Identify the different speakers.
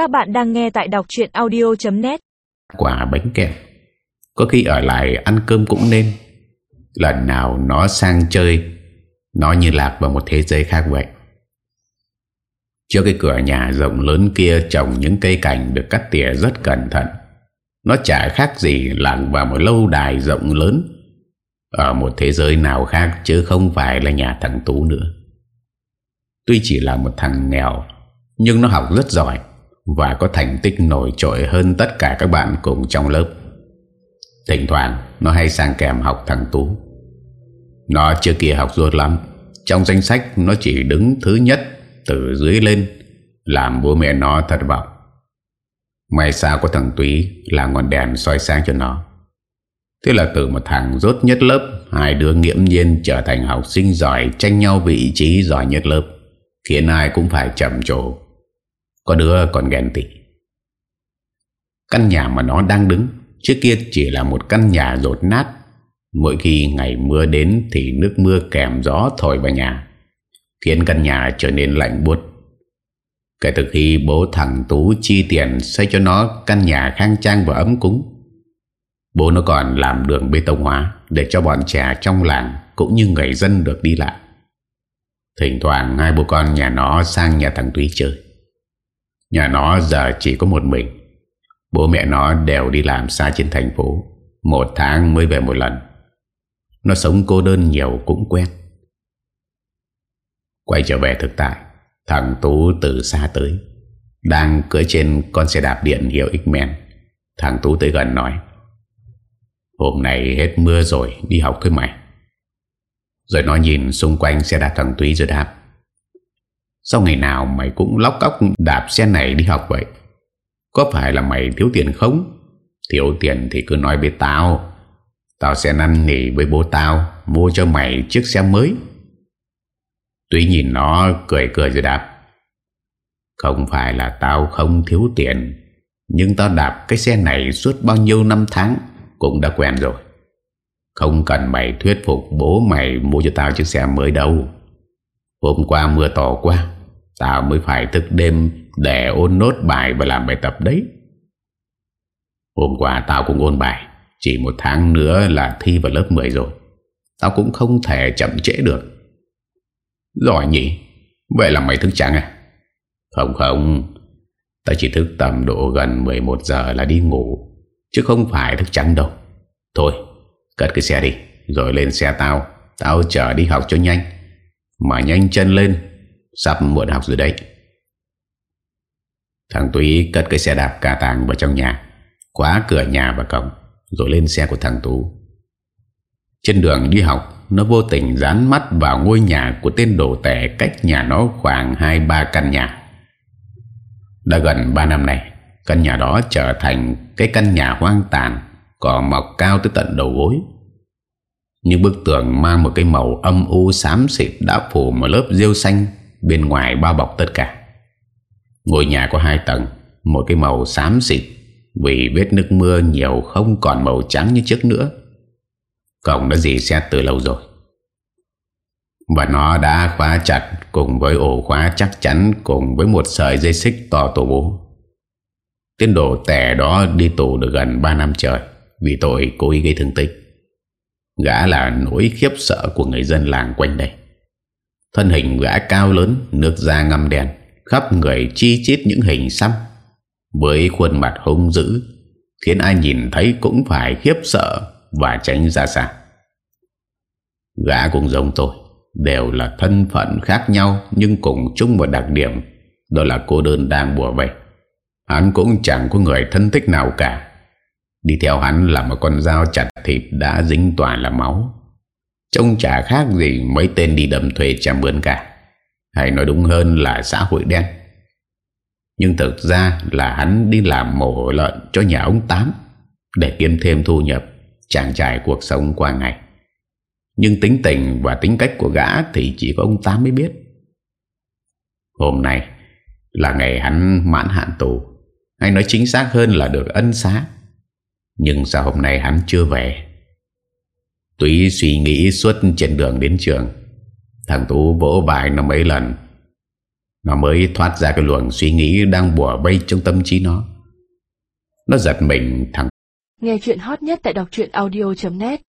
Speaker 1: Các bạn đang nghe tại đọc chuyện audio.net
Speaker 2: Quả bánh kẹo. Có khi ở lại ăn cơm cũng nên. Lần nào nó sang chơi, Nó như lạc vào một thế giới khác vậy. Trước cái cửa nhà rộng lớn kia, Trồng những cây cảnh được cắt tỉa rất cẩn thận. Nó chả khác gì lặng vào một lâu đài rộng lớn. Ở một thế giới nào khác Chứ không phải là nhà thằng Tú nữa. Tuy chỉ là một thằng nghèo, Nhưng nó học rất giỏi. Và có thành tích nổi trội hơn tất cả các bạn cùng trong lớp. Thỉnh thoảng, nó hay sang kèm học thằng Tú. Nó chưa kia học ruột lắm. Trong danh sách, nó chỉ đứng thứ nhất, từ dưới lên, Làm bố mẹ nó thất vọng. May sao có thằng Túy là ngọn đèn soi sáng cho nó. Thế là từ một thằng rốt nhất lớp, Hai đứa nghiễm nhiên trở thành học sinh giỏi Tranh nhau vị trí giỏi nhất lớp. Khiến ai cũng phải chậm trồ có đứa còn ghen tị. Căn nhà mà nó đang đứng, Trước kia chỉ là một căn nhà rột nát. Mỗi khi ngày mưa đến Thì nước mưa kèm gió thổi vào nhà, Khiến căn nhà trở nên lạnh buốt. Kể từ khi bố thằng Tú chi tiền xây cho nó căn nhà khang trang và ấm cúng, Bố nó còn làm đường bê tông hóa Để cho bọn trẻ trong làng Cũng như người dân được đi lại. Thỉnh thoảng hai bố con nhà nó sang nhà thằng Túy chơi. Nhà nó giờ chỉ có một mình. Bố mẹ nó đều đi làm xa trên thành phố. Một tháng mới về một lần. Nó sống cô đơn nhiều cũng quen. Quay trở về thực tại, Thằng Tú từ xa tới. Đang cưỡi trên con xe đạp điện hiệu X-Men. Thằng Tú tới gần nói, Hôm nay hết mưa rồi, Đi học với mày. Rồi nó nhìn xung quanh xe đạp thằng Túy rồi đáp Sao ngày nào mày cũng lóc cóc đạp xe này đi học vậy? Có phải là mày thiếu tiền không? Thiếu tiền thì cứ nói với tao. Tao sẽ năn nỉ với bố tao, Mua cho mày chiếc xe mới. Tuy nhìn nó cười cười rồi đạp. Không phải là tao không thiếu tiền, Nhưng tao đạp cái xe này suốt bao nhiêu năm tháng Cũng đã quen rồi. Không cần mày thuyết phục bố mày mua cho tao chiếc xe mới đâu. Hôm qua mưa to quá Tao mới phải thức đêm để ôn nốt bài và làm bài tập đấy. Hôm qua tao cũng ôn bài, Chỉ một tháng nữa là thi vào lớp 10 rồi. Tao cũng không thể chậm trễ được. Giỏi nhỉ? Vậy là mày thức trắng à? Không không. Tao chỉ thức tầm độ gần 11 giờ là đi ngủ, Chứ không phải thức trắng đâu. Thôi, cất cái xe đi, Rồi lên xe tao. Tao chở đi học cho nhanh. Mà nhanh chân lên. Sắp muộn học rồi đấy. Thằng Túy cất cái xe đạp cà tàng vào trong nhà, Khóa cửa nhà và cổng, Rồi lên xe của thằng Tú. Trên đường đi học, Nó vô tình dán mắt vào ngôi nhà Của tên đồ tẻ cách nhà nó khoảng 2-3 căn nhà. Đã gần 3 năm này, Căn nhà đó trở thành Cái căn nhà hoang tàn, Cỏ mọc cao tới tận đầu gối. Những bức tường mang một cái màu âm u xám xịt Đã phủ một lớp rêu xanh Bên ngoài bao bọc tất cả. Ngôi nhà có hai tầng, Một cái màu xám xịt, Vì vết nước mưa nhiều không còn màu trắng như trước nữa. Cổng đã dì xét từ lâu rồi. Và nó đã khóa chặt Cùng với ổ khóa chắc chắn Cùng với một sợi dây xích to tổ bố. Tiến đồ tẻ đó đi tù được gần 3 năm trời, Vì tội cố ý gây thương tích. Gã là nỗi khiếp sợ của người dân làng quanh đây. Thân hình gã cao lớn, Nước da ngâm đen, Khắp người chi chít những hình xăm. Với khuôn mặt hung dữ, Khiến ai nhìn thấy cũng phải khiếp sợ Và tránh ra xa. Gã cũng giống tôi, Đều là thân phận khác nhau Nhưng cùng chung một đặc điểm, Đó là cô đơn đang bùa vây. Hắn cũng chẳng có người thân thích nào cả. Đi theo hắn là một con dao chặt thịt Đã dính toàn là máu. Trông chả khác gì mấy tên đi đầm thuê chạm bướn cả. Hay nói đúng hơn là xã hội đen. Nhưng thực ra là hắn đi làm mổ lợn cho nhà ông Tám Để kiếm thêm thu nhập, Chàng trải cuộc sống qua ngày. Nhưng tính tình và tính cách của gã Thì chỉ có ông Tám mới biết. Hôm nay Là ngày hắn mãn hạn tù. Hay nói chính xác hơn là được ân xá. Nhưng sao hôm nay hắn chưa về? Túy suy nghĩ suốt trên đường đến trường. Thằng Tú vỗ bài nó mấy lần. Nó mới thoát ra cái luồng suy nghĩ đang bùa bay trong tâm trí nó. Nó giật mình, thằng
Speaker 3: Nghe chuyện hot nhất tại đọc audio.net